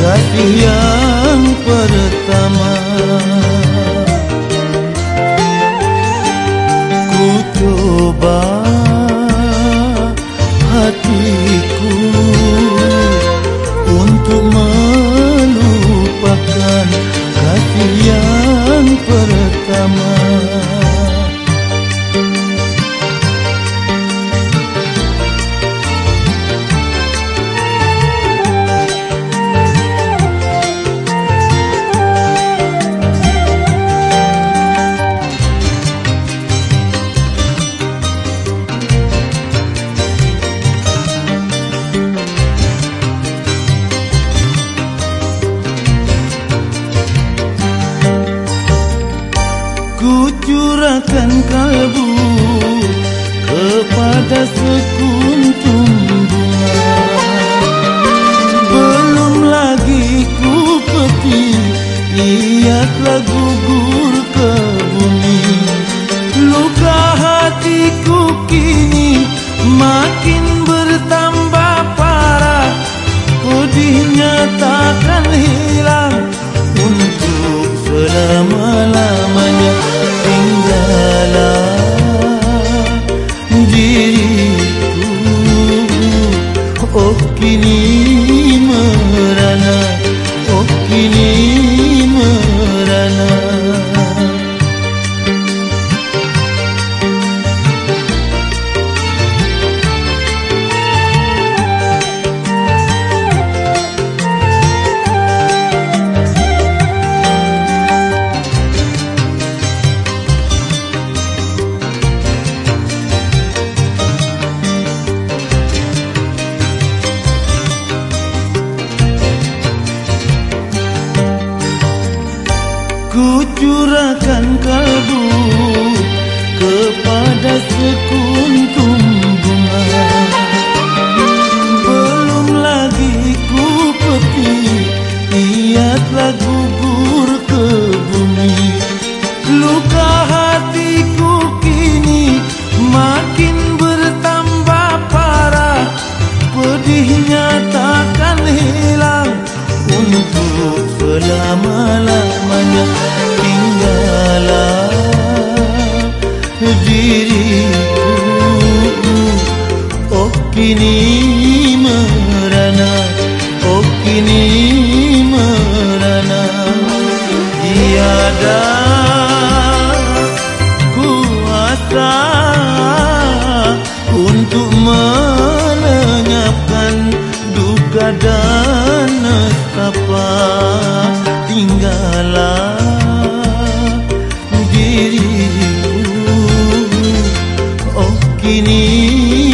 kasih yang pertama. Ku coba hatiku. Curahkan kalbu Ku curahkan kalbu kepada sekuntum bunga Belum lagi ku peti ia telah gugur ke bumi. Luka hatiku kini makin bertambah parah. Pedihnya takkan hilang untuk selama-lamanya diriku. Oh kini merana oh kini merana. Tiada நீ